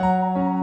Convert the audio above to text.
Música